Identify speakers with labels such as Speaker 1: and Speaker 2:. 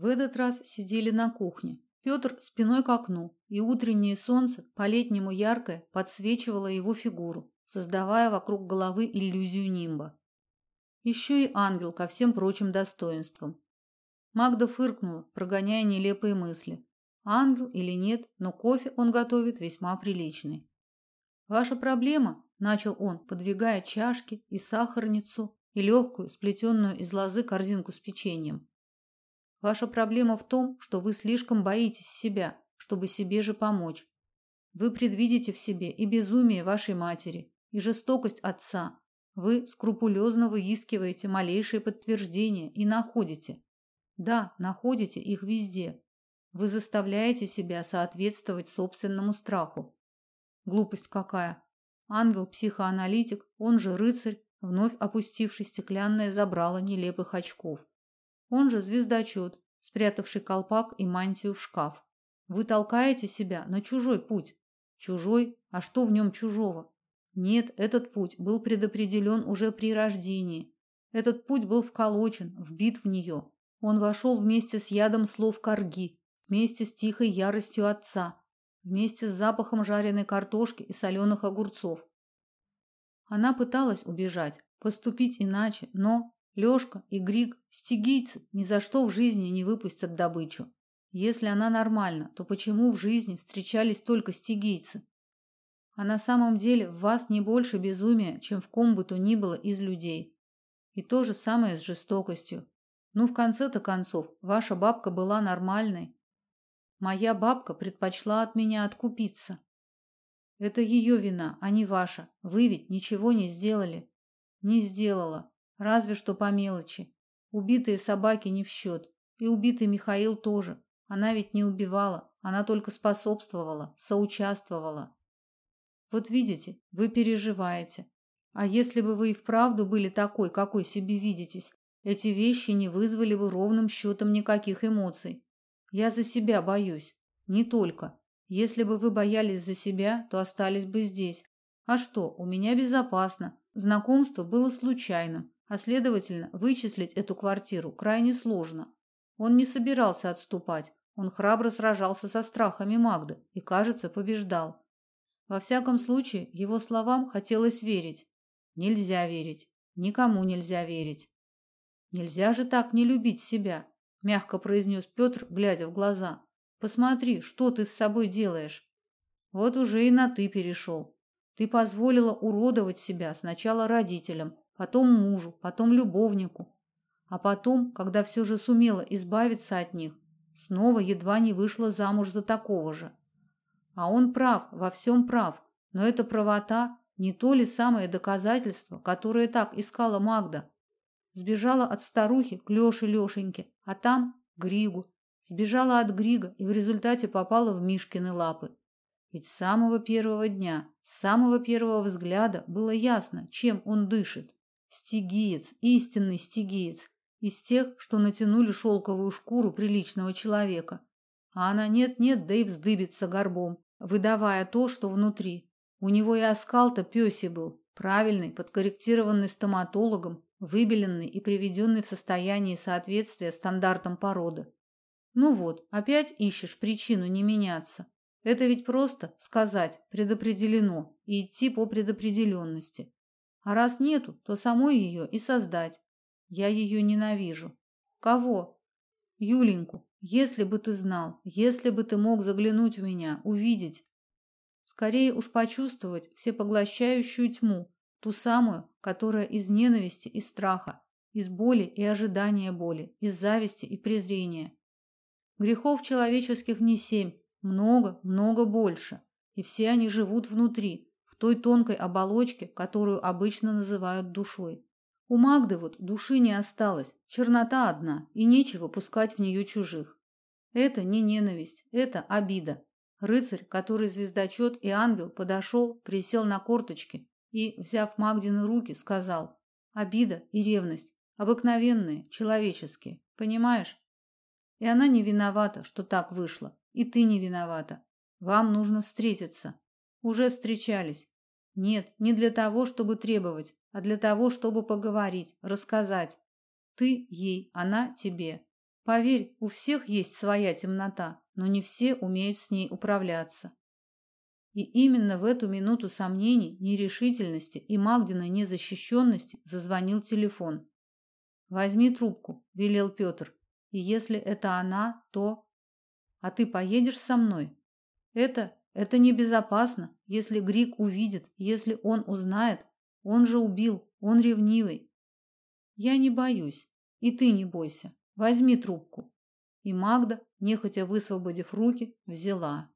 Speaker 1: В этот раз сидели на кухне. Петр спиной к окну, и утреннее солнце, по-летнему яркое, подсвечивало его фигуру, создавая вокруг головы иллюзию нимба. Еще и ангел ко всем прочим достоинствам. Магда фыркнула, прогоняя нелепые мысли. Ангел или нет, но кофе он готовит весьма приличный. Ваша проблема, начал он, подвигая чашки и сахарницу и легкую, сплетенную из лозы корзинку с печеньем. Ваша проблема в том, что вы слишком боитесь себя, чтобы себе же помочь. Вы предвидите в себе и безумие вашей матери, и жестокость отца. Вы скрупулезно выискиваете малейшие подтверждения и находите. Да, находите их везде. Вы заставляете себя соответствовать собственному страху. Глупость какая. Ангел-психоаналитик, он же рыцарь, вновь опустивший стеклянное забрало нелепых очков. Он же звездочет, спрятавший колпак и мантию в шкаф. Вы толкаете себя на чужой путь. Чужой? А что в нем чужого? Нет, этот путь был предопределен уже при рождении. Этот путь был вколочен, вбит в нее. Он вошел вместе с ядом слов корги, вместе с тихой яростью отца, вместе с запахом жареной картошки и соленых огурцов. Она пыталась убежать, поступить иначе, но Лёшка и Григ стигийцы ни за что в жизни не выпустят добычу. Если она нормальна, то почему в жизни встречались только стигийцы? А на самом деле в вас не больше безумия, чем в ком бы то ни было из людей. И то же самое с жестокостью. Ну, в конце-то концов, ваша бабка была нормальной. Моя бабка предпочла от меня откупиться. Это ее вина, а не ваша. Вы ведь ничего не сделали. Не сделала. Разве что по мелочи. Убитые собаки не в счет. И убитый Михаил тоже. Она ведь не убивала, она только способствовала, соучаствовала. Вот видите, вы переживаете. А если бы вы и вправду были такой, какой себе видитесь, эти вещи не вызвали бы ровным счетом никаких эмоций. Я за себя боюсь. Не только. Если бы вы боялись за себя, то остались бы здесь. А что, у меня безопасно. Знакомство было случайным а следовательно, вычислить эту квартиру крайне сложно. Он не собирался отступать. Он храбро сражался со страхами Магды и, кажется, побеждал. Во всяком случае, его словам хотелось верить. Нельзя верить. Никому нельзя верить. Нельзя же так не любить себя, мягко произнес Петр, глядя в глаза. Посмотри, что ты с собой делаешь. Вот уже и на ты перешел. Ты позволила уродовать себя сначала родителям, потом мужу, потом любовнику. А потом, когда все же сумела избавиться от них, снова едва не вышла замуж за такого же. А он прав, во всем прав, но эта правота не то ли самое доказательство, которое так искала Магда. Сбежала от старухи к Лёше Лёшеньке, а там к Григу. Сбежала от Грига и в результате попала в Мишкины лапы. Ведь с самого первого дня, с самого первого взгляда было ясно, чем он дышит. Стигиец, истинный стигиец, из тех, что натянули шелковую шкуру приличного человека. А она нет-нет, да и вздыбится горбом, выдавая то, что внутри. У него и оскал-то пёсий был, правильный, подкорректированный стоматологом, выбеленный и приведенный в состояние соответствия стандартам породы. Ну вот, опять ищешь причину не меняться. Это ведь просто сказать предопределено и идти по предопределенности. А раз нету, то самой ее и создать. Я ее ненавижу. Кого? Юленьку. Если бы ты знал, если бы ты мог заглянуть в меня, увидеть, скорее уж почувствовать всепоглощающую тьму, ту самую, которая из ненависти и страха, из боли и ожидания боли, из зависти и презрения. Грехов человеческих не семь, много, много больше, и все они живут внутри, той тонкой оболочке, которую обычно называют душой. У Магды вот души не осталось, чернота одна, и нечего пускать в нее чужих. Это не ненависть, это обида. Рыцарь, который звездочет и ангел, подошел, присел на корточки и, взяв Магдины руки, сказал: "Обида и ревность обыкновенные, человеческие, понимаешь? И она не виновата, что так вышло, и ты не виновата. Вам нужно встретиться. Уже встречались. Нет, не для того, чтобы требовать, а для того, чтобы поговорить, рассказать. Ты ей, она тебе. Поверь, у всех есть своя темнота, но не все умеют с ней управляться. И именно в эту минуту сомнений, нерешительности и Магдиной незащищенности зазвонил телефон. Возьми трубку, велел Петр. И если это она, то А ты поедешь со мной? Это это небезопасно, если Грик увидит, если он узнает. Он же убил, он ревнивый. Я не боюсь, и ты не бойся. Возьми трубку. И Магда, нехотя высвободив руки, взяла.